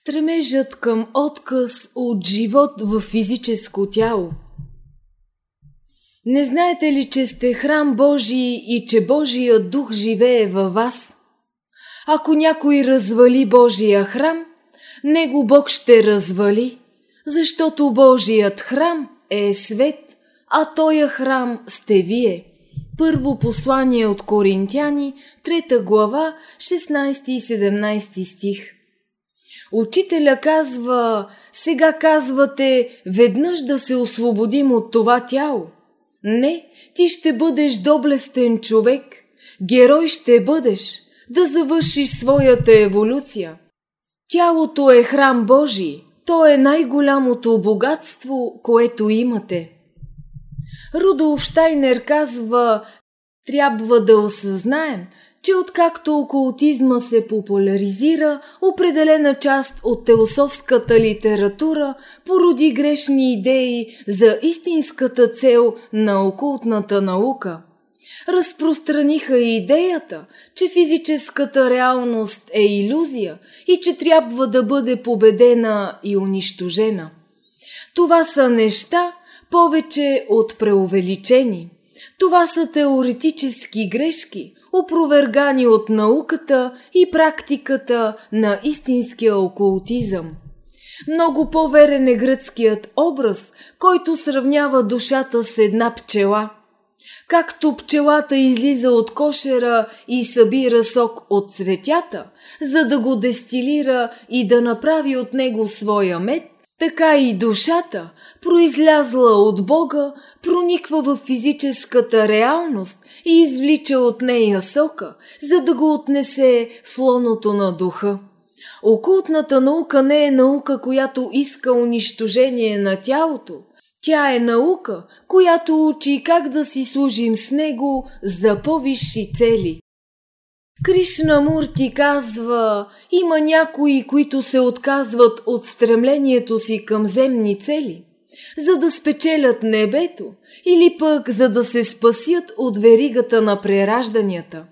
Стремежът към отказ от живот в физическо тяло. Не знаете ли, че сте храм Божий и че Божия дух живее във вас? Ако някой развали Божия храм, него Бог ще развали, защото Божият храм е свет, а тоя храм сте вие. Първо послание от Коринтяни, 3 глава, 16 и 17 стих. Учителя казва, сега казвате, веднъж да се освободим от това тяло. Не, ти ще бъдеш доблестен човек, герой ще бъдеш, да завършиш своята еволюция. Тялото е храм Божий, то е най-голямото богатство, което имате. Рудолф Штайнер казва, трябва да осъзнаем, че откакто окултизма се популяризира, определена част от теософската литература породи грешни идеи за истинската цел на окултната наука. Разпространиха идеята, че физическата реалност е иллюзия и че трябва да бъде победена и унищожена. Това са неща повече от преувеличени. Това са теоретически грешки – опровергани от науката и практиката на истинския окултизъм. Много по-верен е гръцкият образ, който сравнява душата с една пчела. Както пчелата излиза от кошера и събира сок от цветята, за да го дестилира и да направи от него своя мед, така и душата, произлязла от Бога, прониква в физическата реалност и извлича от нея сока, за да го отнесе в лоното на духа. Окултната наука не е наука, която иска унищожение на тялото. Тя е наука, която учи как да си служим с него за по-висши цели. Кришна Мурти казва, има някои, които се отказват от стремлението си към земни цели, за да спечелят небето или пък за да се спасят от веригата на преражданията.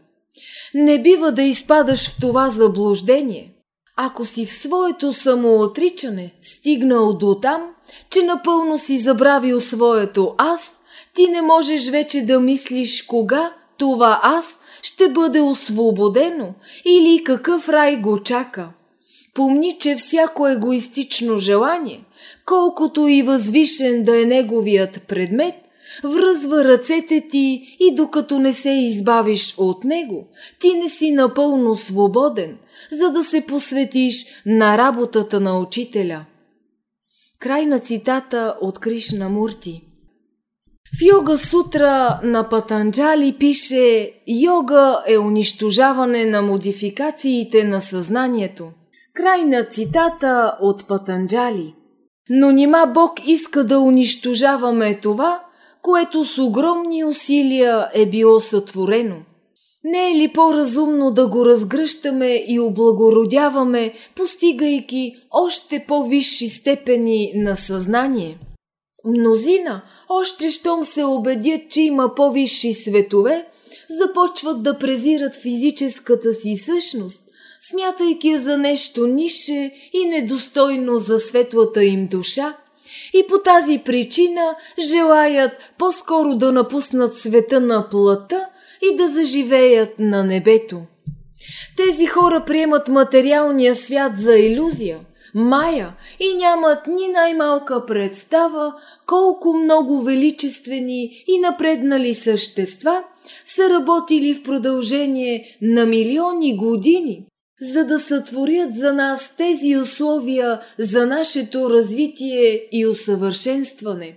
Не бива да изпадаш в това заблуждение. Ако си в своето самоотричане стигнал до там, че напълно си забравил своето аз, ти не можеш вече да мислиш кога това аз ще бъде освободено или какъв рай го чака. Помни, че всяко егоистично желание, колкото и възвишен да е неговият предмет, връзва ръцете ти и докато не се избавиш от него, ти не си напълно свободен, за да се посветиш на работата на учителя. Край на цитата от Кришна Мурти. В Йога Сутра на Патанджали пише Йога е унищожаване на модификациите на съзнанието. Край на цитата от Патанджали. Но нима Бог иска да унищожаваме това, което с огромни усилия е било сътворено. Не е ли по-разумно да го разгръщаме и облагородяваме, постигайки още по-висши степени на съзнание? Мнозина, още щом се убедят, че има по-висши светове, започват да презират физическата си същност, смятайки я за нещо нише и недостойно за светлата им душа – и по тази причина желаят по-скоро да напуснат света на плътта и да заживеят на небето. Тези хора приемат материалния свят за иллюзия, мая и нямат ни най-малка представа колко много величествени и напреднали същества са работили в продължение на милиони години, за да сътворят за нас тези условия за нашето развитие и усъвършенстване.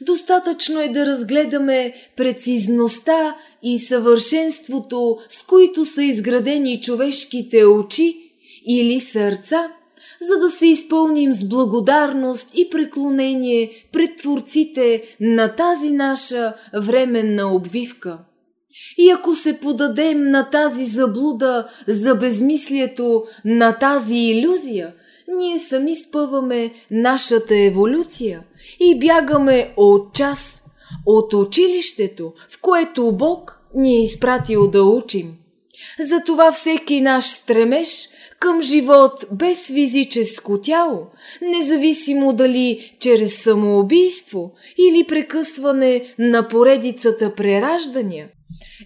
Достатъчно е да разгледаме прецизността и съвършенството, с които са изградени човешките очи или сърца, за да се изпълним с благодарност и преклонение пред творците на тази наша временна обвивка. И ако се подадем на тази заблуда за безмислието, на тази иллюзия, ние сами спъваме нашата еволюция и бягаме от час, от училището, в което Бог ни е изпратил да учим. Затова всеки наш стремеж към живот без физическо тяло, независимо дали чрез самоубийство или прекъсване на поредицата прераждания,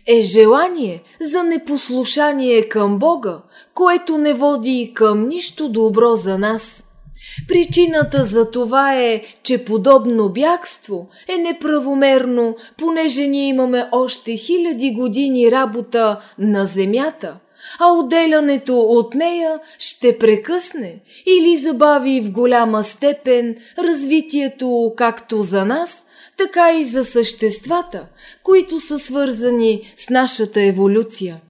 е желание за непослушание към Бога, което не води към нищо добро за нас. Причината за това е, че подобно бягство е неправомерно, понеже ние имаме още хиляди години работа на земята, а отделянето от нея ще прекъсне или забави в голяма степен развитието както за нас, така и за съществата, които са свързани с нашата еволюция.